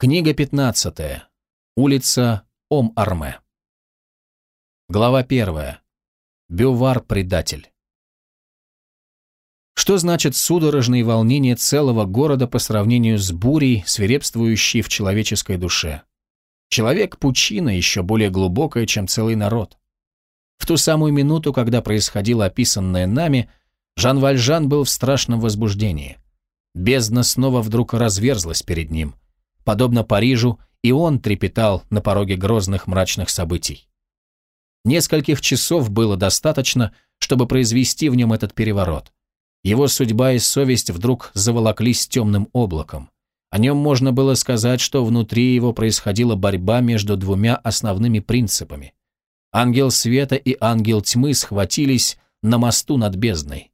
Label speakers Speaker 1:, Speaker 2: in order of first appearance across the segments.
Speaker 1: Книга 15. Улица Ом-Арме. Глава 1. Бювар-предатель. Что значит судорожные волнения целого города по сравнению с бурей, свирепствующей в человеческой душе? Человек – пучина, еще более глубокая, чем целый народ. В ту самую минуту, когда происходило описанное нами, Жан Вальжан был в страшном возбуждении. Бездна снова вдруг разверзлась перед ним – Подобно Парижу, и он трепетал на пороге грозных мрачных событий. Нескольких часов было достаточно, чтобы произвести в нем этот переворот. Его судьба и совесть вдруг заволоклись темным облаком. О нем можно было сказать, что внутри его происходила борьба между двумя основными принципами. Ангел света и ангел тьмы схватились на мосту над бездной.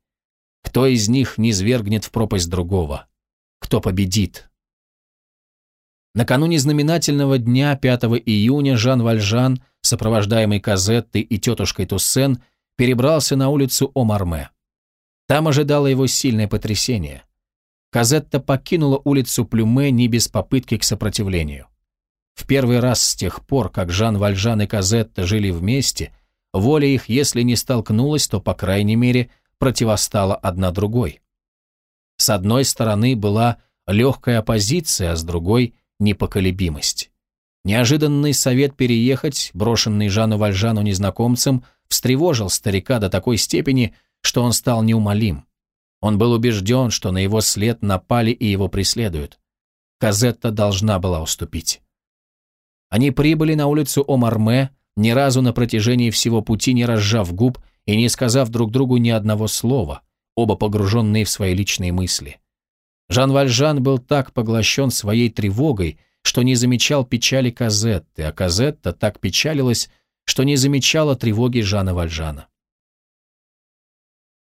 Speaker 1: Кто из них не свергнет в пропасть другого? Кто победит? Накануне знаменательного дня 5 июня Жан Вальжан, сопровождаемый Казеттой и тетушкой Туссен, перебрался на улицу Омарме. Там ожидало его сильное потрясение. Казетта покинула улицу Плюме не без попытки к сопротивлению. В первый раз с тех пор, как Жан Вальжан и Казетта жили вместе, воля их, если не столкнулась, то, по крайней мере, противостала одна другой. С одной стороны была легкая оппозиция, а с другой непоколебимость. Неожиданный совет переехать, брошенный Жану Вальжану незнакомцем, встревожил старика до такой степени, что он стал неумолим. Он был убежден, что на его след напали и его преследуют. Казетта должна была уступить. Они прибыли на улицу Омарме, ни разу на протяжении всего пути не разжав губ и не сказав друг другу ни одного слова, оба погруженные в свои личные мысли. Жан Вальжан был так поглощен своей тревогой, что не замечал печали Казетты, а Казетта так печалилась, что не замечала тревоги Жана Вальжана.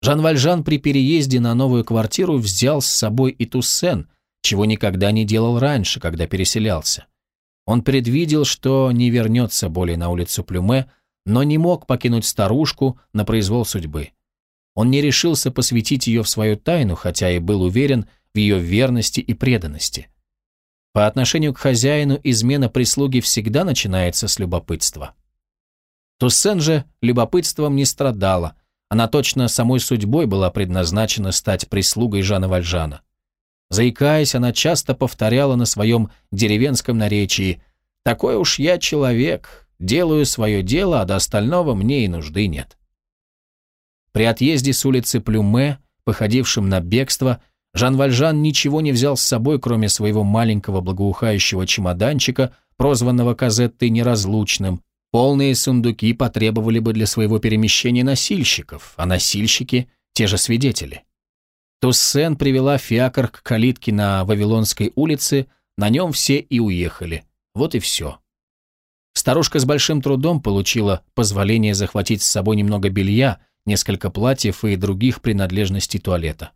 Speaker 1: Жан Вальжан при переезде на новую квартиру взял с собой и Туссен, чего никогда не делал раньше, когда переселялся. Он предвидел, что не вернется более на улицу Плюме, но не мог покинуть старушку на произвол судьбы. Он не решился посвятить ее в свою тайну, хотя и был уверен, в ее верности и преданности. По отношению к хозяину измена прислуги всегда начинается с любопытства. Туссен же любопытством не страдала, она точно самой судьбой была предназначена стать прислугой Жана Вальжана. Заикаясь, она часто повторяла на своем деревенском наречии «Такой уж я человек, делаю свое дело, а до остального мне и нужды нет». При отъезде с улицы Плюме, походившим на бегство, Жан Вальжан ничего не взял с собой, кроме своего маленького благоухающего чемоданчика, прозванного Казеттой неразлучным. Полные сундуки потребовали бы для своего перемещения носильщиков, а носильщики – те же свидетели. Туссен привела фиакр к калитке на Вавилонской улице, на нем все и уехали. Вот и все. Старушка с большим трудом получила позволение захватить с собой немного белья, несколько платьев и других принадлежностей туалета.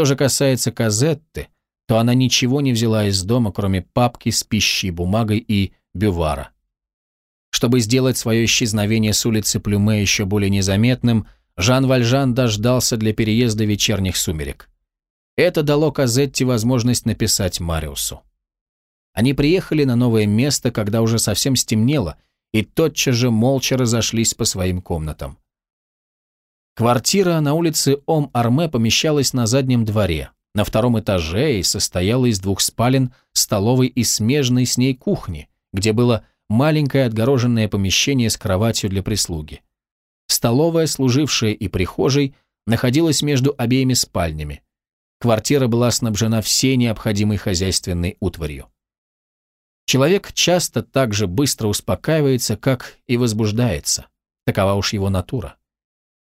Speaker 1: Что же касается Казетты, то она ничего не взяла из дома, кроме папки с пищей, бумагой и бювара. Чтобы сделать свое исчезновение с улицы Плюме еще более незаметным, Жан Вальжан дождался для переезда вечерних сумерек. Это дало Казетте возможность написать Мариусу. Они приехали на новое место, когда уже совсем стемнело, и тотчас же молча разошлись по своим комнатам. Квартира на улице Ом-Арме помещалась на заднем дворе, на втором этаже и состояла из двух спален, столовой и смежной с ней кухни, где было маленькое отгороженное помещение с кроватью для прислуги. Столовая, служившая и прихожей, находилась между обеими спальнями. Квартира была снабжена всей необходимой хозяйственной утварью. Человек часто так же быстро успокаивается, как и возбуждается. Такова уж его натура.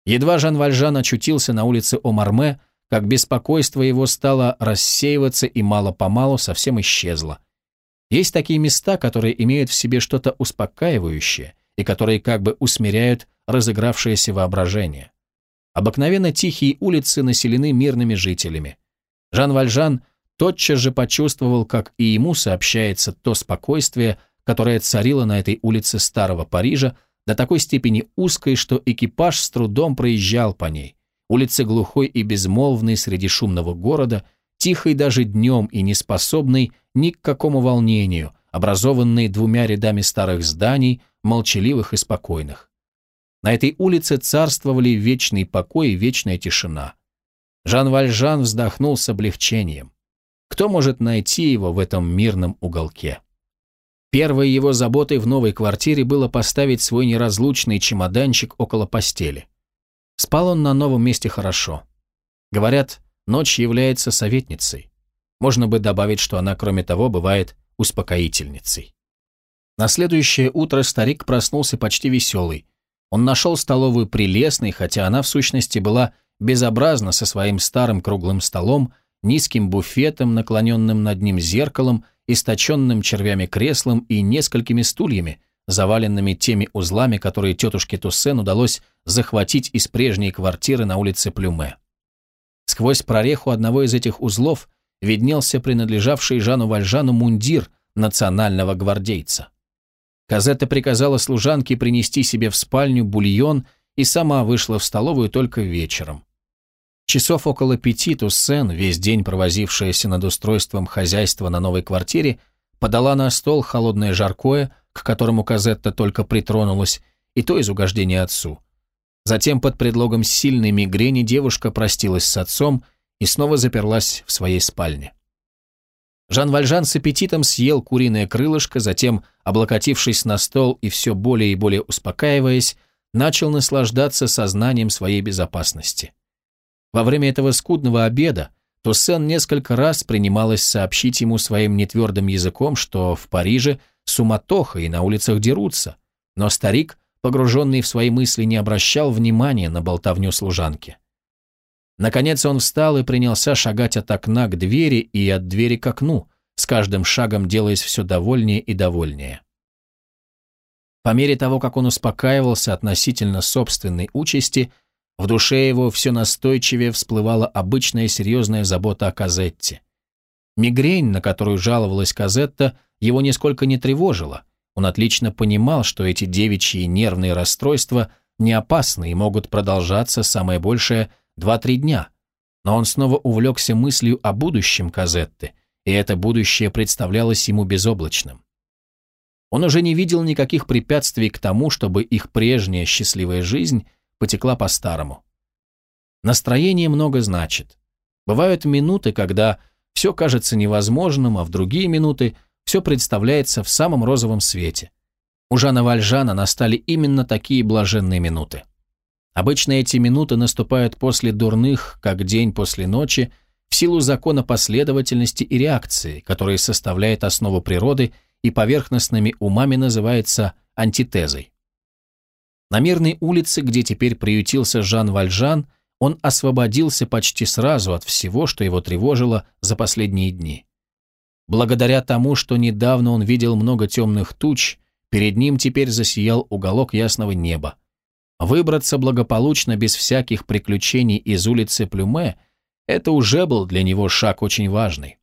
Speaker 1: Едва Жан Вальжан очутился на улице Омарме, как беспокойство его стало рассеиваться и мало-помалу совсем исчезло. Есть такие места, которые имеют в себе что-то успокаивающее и которые как бы усмиряют разыгравшееся воображение. Обыкновенно тихие улицы населены мирными жителями. Жан Вальжан тотчас же почувствовал, как и ему сообщается то спокойствие, которое царило на этой улице старого Парижа, до такой степени узкой, что экипаж с трудом проезжал по ней. Улица глухой и безмолвной среди шумного города, тихой даже днем и неспособной ни к какому волнению, образованной двумя рядами старых зданий, молчаливых и спокойных. На этой улице царствовали вечный покой и вечная тишина. Жан Вальжан вздохнул с облегчением. Кто может найти его в этом мирном уголке? Первой его заботой в новой квартире было поставить свой неразлучный чемоданчик около постели. Спал он на новом месте хорошо. Говорят, ночь является советницей. Можно бы добавить, что она, кроме того, бывает успокоительницей. На следующее утро старик проснулся почти веселый. Он нашел столовую прелестной, хотя она в сущности была безобразна со своим старым круглым столом, низким буфетом, наклоненным над ним зеркалом, источенным червями креслом и несколькими стульями, заваленными теми узлами, которые тетушке Туссен удалось захватить из прежней квартиры на улице Плюме. Сквозь прореху одного из этих узлов виднелся принадлежавший Жану Вальжану мундир национального гвардейца. Казетта приказала служанке принести себе в спальню бульон и сама вышла в столовую только вечером. Часов около пяти Туссен, весь день провозившаяся над устройством хозяйства на новой квартире, подала на стол холодное жаркое, к которому Казетта только притронулась, и то из угождения отцу. Затем под предлогом сильной мигрени девушка простилась с отцом и снова заперлась в своей спальне. Жан Вальжан с аппетитом съел куриное крылышко, затем, облокотившись на стол и все более и более успокаиваясь, начал наслаждаться сознанием своей безопасности. Во время этого скудного обеда Туссен несколько раз принималась сообщить ему своим нетвердым языком, что в Париже суматоха и на улицах дерутся, но старик, погруженный в свои мысли, не обращал внимания на болтовню служанки. Наконец он встал и принялся шагать от окна к двери и от двери к окну, с каждым шагом делаясь все довольнее и довольнее. По мере того, как он успокаивался относительно собственной участи, в душе его все настойчивее всплывала обычная серьезная забота о Казетте. Мигрень, на которую жаловалась Казетта, его нисколько не тревожила. Он отлично понимал, что эти девичьи нервные расстройства не опасны и могут продолжаться самое большее – Два-три дня. Но он снова увлекся мыслью о будущем Казетты, и это будущее представлялось ему безоблачным. Он уже не видел никаких препятствий к тому, чтобы их прежняя счастливая жизнь потекла по-старому. Настроение много значит. Бывают минуты, когда все кажется невозможным, а в другие минуты все представляется в самом розовом свете. У Жана Вальжана настали именно такие блаженные минуты. Обычно эти минуты наступают после дурных, как день после ночи, в силу закона последовательности и реакции, который составляет основу природы и поверхностными умами называется антитезой. На мирной улице, где теперь приютился Жан Вальжан, он освободился почти сразу от всего, что его тревожило за последние дни. Благодаря тому, что недавно он видел много темных туч, перед ним теперь засиял уголок ясного неба, Выбраться благополучно без всяких приключений из улицы Плюме – это уже был для него шаг очень важный.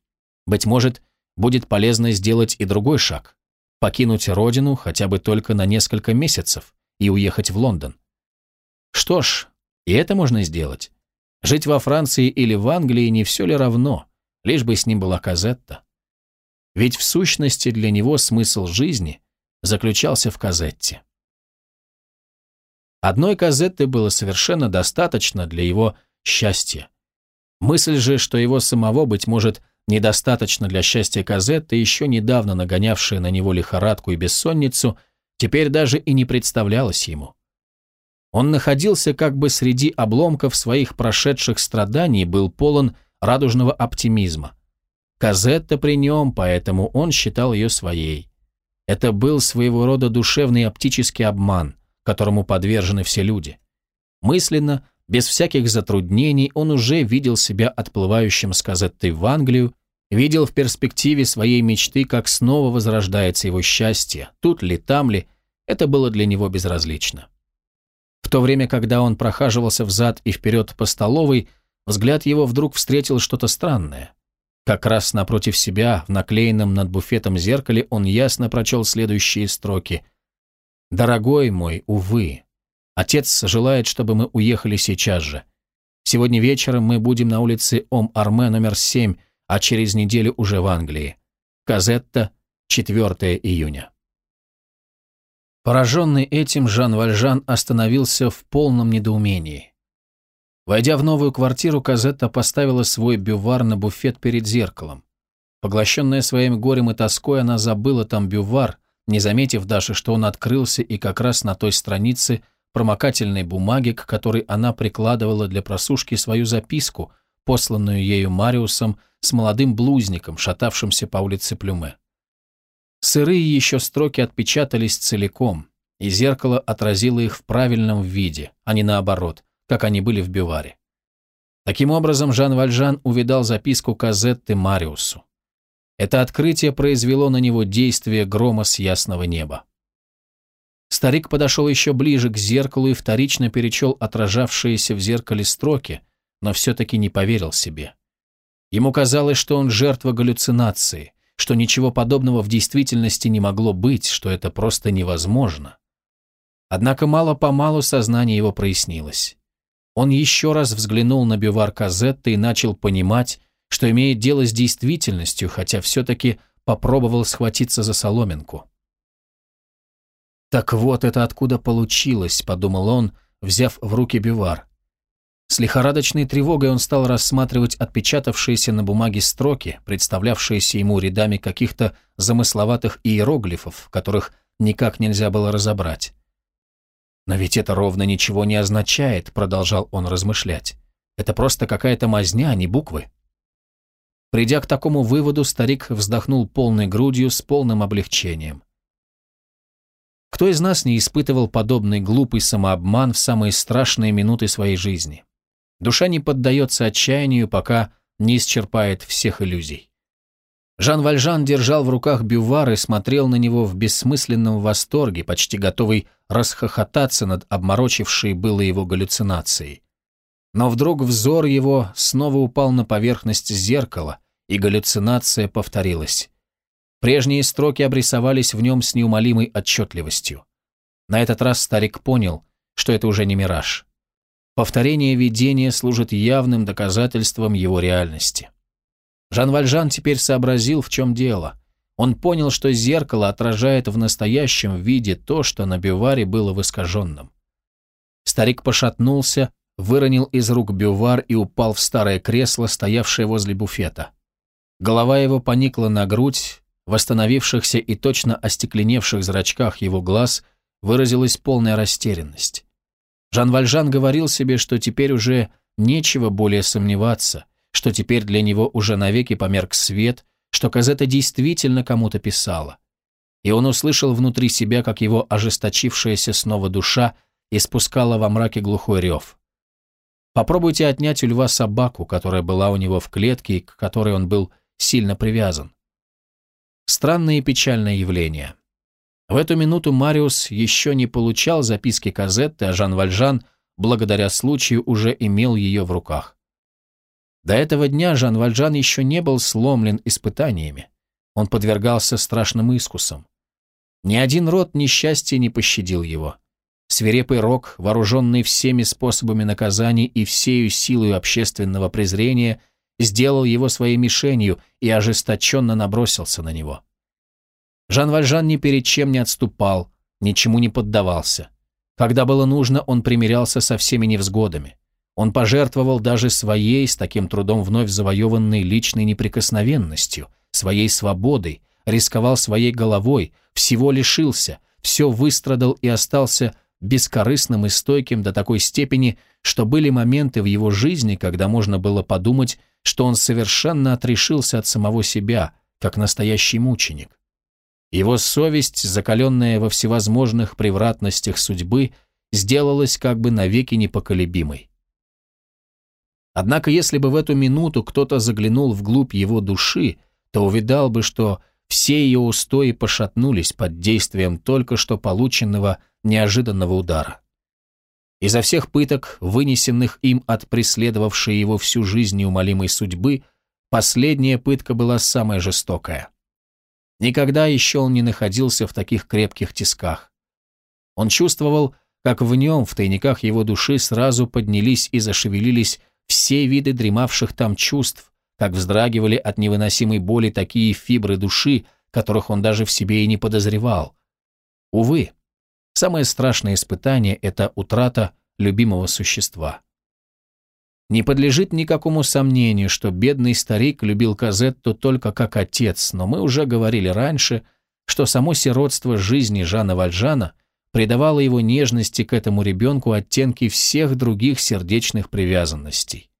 Speaker 1: Быть может, будет полезно сделать и другой шаг – покинуть родину хотя бы только на несколько месяцев и уехать в Лондон. Что ж, и это можно сделать. Жить во Франции или в Англии не все ли равно, лишь бы с ним была Казетта. Ведь в сущности для него смысл жизни заключался в Казетте. Одной казетты было совершенно достаточно для его счастья. Мысль же, что его самого, быть может, недостаточно для счастья Казетты, еще недавно нагонявшая на него лихорадку и бессонницу, теперь даже и не представлялась ему. Он находился как бы среди обломков своих прошедших страданий был полон радужного оптимизма. Казетта при нем, поэтому он считал ее своей. Это был своего рода душевный оптический обман – которому подвержены все люди. Мысленно, без всяких затруднений, он уже видел себя отплывающим с Казеттой в Англию, видел в перспективе своей мечты, как снова возрождается его счастье, тут ли, там ли, это было для него безразлично. В то время, когда он прохаживался взад и вперед по столовой, взгляд его вдруг встретил что-то странное. Как раз напротив себя, в наклеенном над буфетом зеркале, он ясно прочел следующие строки «Дорогой мой, увы, отец желает, чтобы мы уехали сейчас же. Сегодня вечером мы будем на улице Ом-Арме номер 7, а через неделю уже в Англии. Казетта, 4 июня. Пораженный этим, Жан Вальжан остановился в полном недоумении. Войдя в новую квартиру, Казетта поставила свой бювар на буфет перед зеркалом. Поглощенная своим горем и тоской, она забыла там бювар, не заметив даже, что он открылся и как раз на той странице промокательной бумаги, к которой она прикладывала для просушки свою записку, посланную ею Мариусом с молодым блузником, шатавшимся по улице Плюме. Сырые еще строки отпечатались целиком, и зеркало отразило их в правильном виде, а не наоборот, как они были в биваре. Таким образом, Жан Вальжан увидал записку Казетты Мариусу. Это открытие произвело на него действие грома с ясного неба. Старик подошел еще ближе к зеркалу и вторично перечел отражавшиеся в зеркале строки, но все-таки не поверил себе. Ему казалось, что он жертва галлюцинации, что ничего подобного в действительности не могло быть, что это просто невозможно. Однако мало-помалу сознание его прояснилось. Он еще раз взглянул на бювар Казетты и начал понимать, что имеет дело с действительностью, хотя все-таки попробовал схватиться за соломинку. «Так вот это откуда получилось», — подумал он, взяв в руки бювар. С лихорадочной тревогой он стал рассматривать отпечатавшиеся на бумаге строки, представлявшиеся ему рядами каких-то замысловатых иероглифов, которых никак нельзя было разобрать. «Но ведь это ровно ничего не означает», — продолжал он размышлять. «Это просто какая-то мазня, а не буквы». Придя к такому выводу, старик вздохнул полной грудью с полным облегчением. Кто из нас не испытывал подобный глупый самообман в самые страшные минуты своей жизни? Душа не поддается отчаянию, пока не исчерпает всех иллюзий. Жан Вальжан держал в руках бювар и смотрел на него в бессмысленном восторге, почти готовый расхохотаться над обморочившей было его галлюцинацией. Но вдруг взор его снова упал на поверхность зеркала, и галлюцинация повторилась. Прежние строки обрисовались в нем с неумолимой отчетливостью. На этот раз старик понял, что это уже не мираж. Повторение видения служит явным доказательством его реальности. Жан Вальжан теперь сообразил, в чем дело. Он понял, что зеркало отражает в настоящем виде то, что на бюваре было в искаженном. Старик пошатнулся, выронил из рук бювар и упал в старое кресло, стоявшее возле буфета. Голова его поникла на грудь, в восстановившихся и точно остекленевших зрачках его глаз выразилась полная растерянность. Жан Вальжан говорил себе, что теперь уже нечего более сомневаться, что теперь для него уже навеки померк свет, что Казета действительно кому-то писала. И он услышал внутри себя, как его ожесточившаяся снова душа испускала во мраке глухой рев. Попробуйте отнять у льва собаку, которая была у него в клетке и к которой он был сильно привязан. Странное и печальное явление. В эту минуту Мариус еще не получал записки Казетты, а Жан Вальжан, благодаря случаю, уже имел ее в руках. До этого дня Жан Вальжан еще не был сломлен испытаниями. Он подвергался страшным искусам. Ни один род несчастья не пощадил его. Свирепый рок, вооруженный всеми способами наказаний и всею силой общественного презрения, сделал его своей мишенью и ожесточенно набросился на него. Жан Вальжан ни перед чем не отступал, ничему не поддавался. Когда было нужно, он примирялся со всеми невзгодами. Он пожертвовал даже своей, с таким трудом вновь завоеванной личной неприкосновенностью, своей свободой, рисковал своей головой, всего лишился, все выстрадал и остался бескорыстным и стойким до такой степени, что были моменты в его жизни, когда можно было подумать, что он совершенно отрешился от самого себя, как настоящий мученик. Его совесть, закаленная во всевозможных превратностях судьбы, сделалась как бы навеки непоколебимой. Однако если бы в эту минуту кто-то заглянул вглубь его души, то увидал бы, что все ее устои пошатнулись под действием только что полученного неожиданного удара. Изо всех пыток, вынесенных им от преследовавшей его всю жизнь неумолимой судьбы, последняя пытка была самая жестокая. Никогда еще он не находился в таких крепких тисках. Он чувствовал, как в нем, в тайниках его души, сразу поднялись и зашевелились все виды дремавших там чувств, как вздрагивали от невыносимой боли такие фибры души, которых он даже в себе и не подозревал. Увы, самое страшное испытание – это утрата любимого существа. Не подлежит никакому сомнению, что бедный старик любил Казетту только как отец, но мы уже говорили раньше, что само сиротство жизни Жана Вальжана придавало его нежности к этому ребенку оттенки всех других сердечных привязанностей.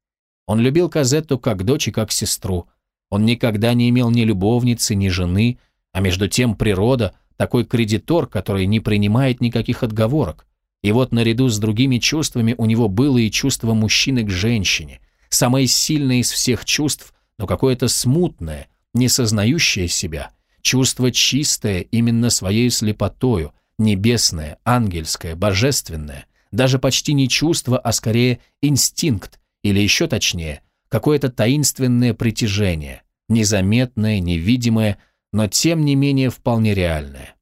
Speaker 1: Он любил Казетту как дочь и как сестру. Он никогда не имел ни любовницы, ни жены, а между тем природа – такой кредитор, который не принимает никаких отговорок. И вот наряду с другими чувствами у него было и чувство мужчины к женщине, самое сильное из всех чувств, но какое-то смутное, не сознающее себя, чувство чистое именно своей слепотою, небесное, ангельское, божественное, даже почти не чувство, а скорее инстинкт, или еще точнее, какое-то таинственное притяжение, незаметное, невидимое, но тем не менее вполне реальное.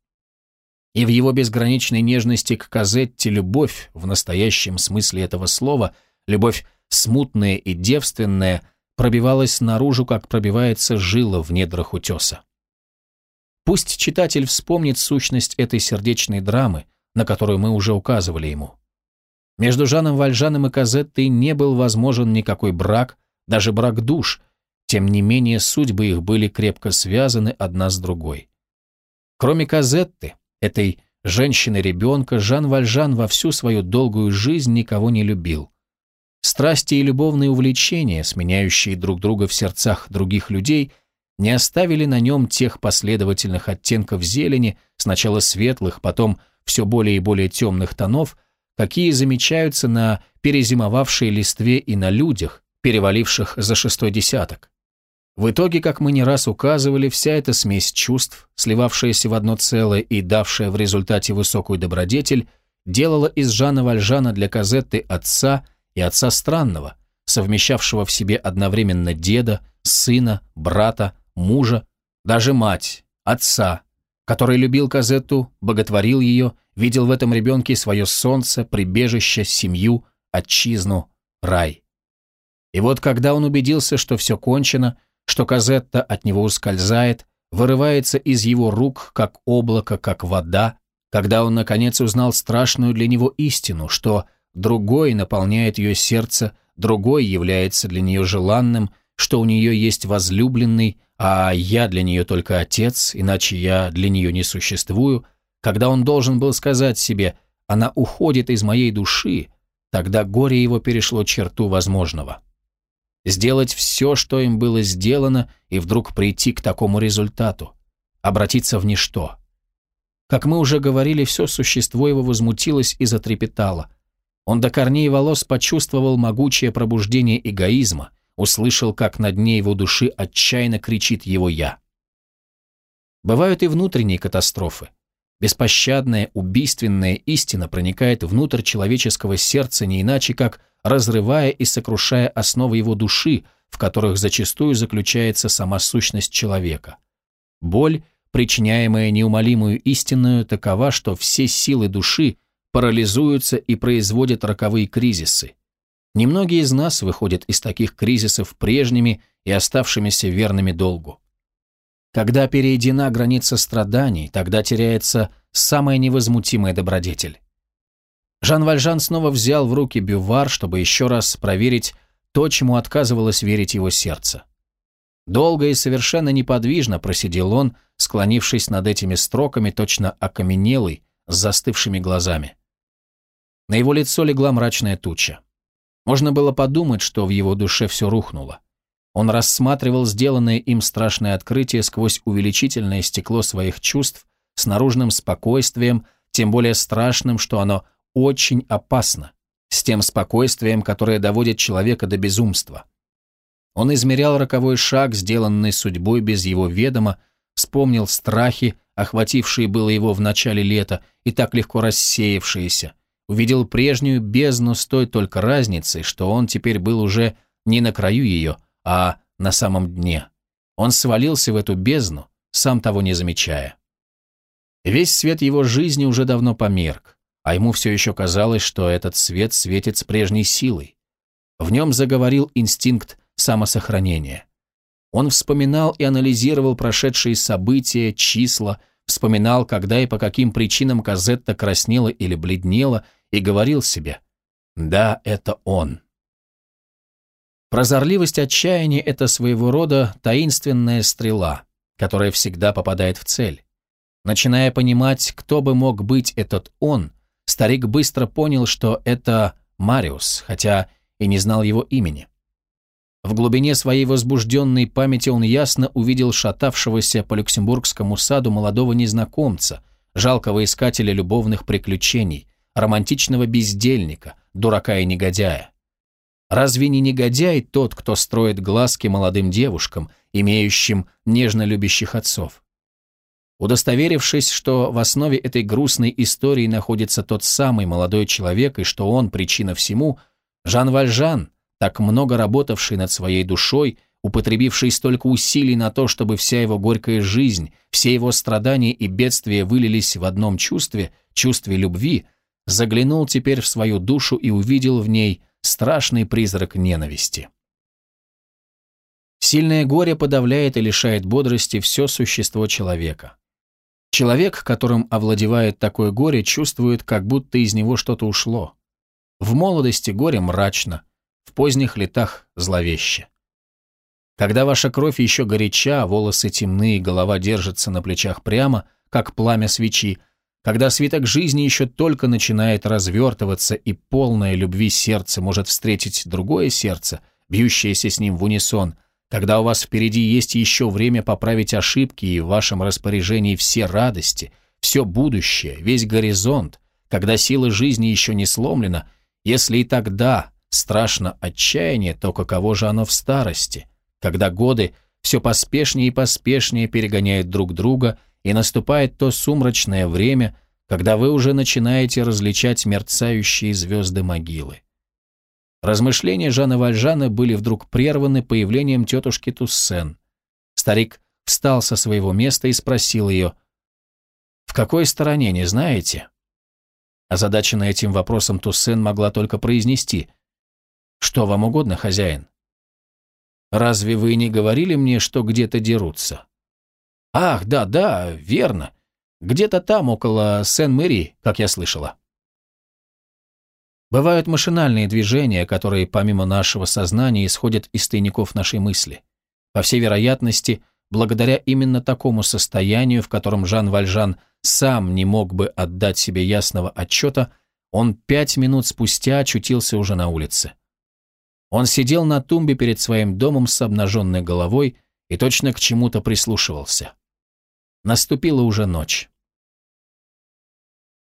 Speaker 1: И в его безграничной нежности к Казетте любовь, в настоящем смысле этого слова, любовь смутная и девственная, пробивалась наружу, как пробивается жила в недрах утеса. Пусть читатель вспомнит сущность этой сердечной драмы, на которую мы уже указывали ему. Между Жаном Вальжаном и Казеттой не был возможен никакой брак, даже брак душ, тем не менее судьбы их были крепко связаны одна с другой. Кроме Казетты, этой женщины-ребенка, Жан Вальжан во всю свою долгую жизнь никого не любил. Страсти и любовные увлечения, сменяющие друг друга в сердцах других людей, не оставили на нем тех последовательных оттенков зелени, сначала светлых, потом все более и более темных тонов, какие замечаются на перезимовавшей листве и на людях, переваливших за шестой десяток. В итоге, как мы не раз указывали, вся эта смесь чувств, сливавшаяся в одно целое и давшая в результате высокую добродетель, делала из Жана Вальжана для Казетты отца и отца странного, совмещавшего в себе одновременно деда, сына, брата, мужа, даже мать, отца, который любил Казетту, боготворил ее, видел в этом ребенке свое солнце, прибежище, семью, отчизну, рай. И вот когда он убедился, что все кончено, что Казетта от него ускользает, вырывается из его рук, как облако, как вода, когда он, наконец, узнал страшную для него истину, что другой наполняет ее сердце, другой является для нее желанным, что у нее есть возлюбленный, а я для нее только отец, иначе я для нее не существую, когда он должен был сказать себе «она уходит из моей души», тогда горе его перешло черту возможного. Сделать все, что им было сделано, и вдруг прийти к такому результату. Обратиться в ничто. Как мы уже говорили, все существо его возмутилось и затрепетало. Он до корней волос почувствовал могучее пробуждение эгоизма, услышал, как на дне его души отчаянно кричит его «я». Бывают и внутренние катастрофы. Беспощадная, убийственная истина проникает внутрь человеческого сердца не иначе, как разрывая и сокрушая основы его души, в которых зачастую заключается сама сущность человека. Боль, причиняемая неумолимую истинную, такова, что все силы души парализуются и производят роковые кризисы. Немногие из нас выходят из таких кризисов прежними и оставшимися верными долгу. Когда перейдена граница страданий, тогда теряется самая невозмутимая добродетель. Жан Вальжан снова взял в руки бювар, чтобы еще раз проверить то, чему отказывалось верить его сердце. Долго и совершенно неподвижно просидел он, склонившись над этими строками, точно окаменелый, с застывшими глазами. На его лицо легла мрачная туча. Можно было подумать, что в его душе все рухнуло. Он рассматривал сделанное им страшное открытие сквозь увеличительное стекло своих чувств с наружным спокойствием, тем более страшным, что оно очень опасно, с тем спокойствием, которое доводит человека до безумства. Он измерял роковой шаг, сделанный судьбой без его ведома, вспомнил страхи, охватившие было его в начале лета и так легко рассеявшиеся, увидел прежнюю бездну с той только разницей, что он теперь был уже не на краю ее, а на самом дне. Он свалился в эту бездну, сам того не замечая. Весь свет его жизни уже давно померк а ему все еще казалось, что этот свет светит с прежней силой. В нем заговорил инстинкт самосохранения. Он вспоминал и анализировал прошедшие события, числа, вспоминал, когда и по каким причинам Казетта краснела или бледнела, и говорил себе «Да, это он». Прозорливость отчаяния – это своего рода таинственная стрела, которая всегда попадает в цель. Начиная понимать, кто бы мог быть этот он, старик быстро понял, что это Мариус, хотя и не знал его имени. В глубине своей возбужденной памяти он ясно увидел шатавшегося по Люксембургскому саду молодого незнакомца, жалкого искателя любовных приключений, романтичного бездельника, дурака и негодяя. Разве не негодяй тот, кто строит глазки молодым девушкам, имеющим нежно любящих отцов? Удостоверившись, что в основе этой грустной истории находится тот самый молодой человек и что он причина всему, Жан Вальжан, так много работавший над своей душой, употребивший столько усилий на то, чтобы вся его горькая жизнь, все его страдания и бедствия вылились в одном чувстве, чувстве любви, заглянул теперь в свою душу и увидел в ней страшный призрак ненависти. Сильное горе подавляет и лишает бодрости все существо человека. Человек, которым овладевает такое горе, чувствует, как будто из него что-то ушло. В молодости горе мрачно, в поздних летах зловеще. Когда ваша кровь еще горяча, волосы темные, голова держится на плечах прямо, как пламя свечи, когда свиток жизни еще только начинает развертываться и полное любви сердце может встретить другое сердце, бьющееся с ним в унисон, когда у вас впереди есть еще время поправить ошибки и в вашем распоряжении все радости, все будущее, весь горизонт, когда сила жизни еще не сломлена, если и тогда страшно отчаяние, то каково же оно в старости, когда годы все поспешнее и поспешнее перегоняют друг друга, и наступает то сумрачное время, когда вы уже начинаете различать мерцающие звезды могилы. Размышления Жана Вальжана были вдруг прерваны появлением тетушки Туссен. Старик встал со своего места и спросил ее, «В какой стороне, не знаете?» Озадаченная этим вопросом Туссен могла только произнести, «Что вам угодно, хозяин?» «Разве вы не говорили мне, что где-то дерутся?» «Ах, да, да, верно. Где-то там, около Сен-Мэри, как я слышала». Бывают машинальные движения, которые помимо нашего сознания исходят из тайников нашей мысли. По всей вероятности, благодаря именно такому состоянию, в котором Жан Вальжан сам не мог бы отдать себе ясного отчета, он пять минут спустя очутился уже на улице. Он сидел на тумбе перед своим домом с обнаженной головой и точно к чему-то прислушивался. Наступила уже ночь.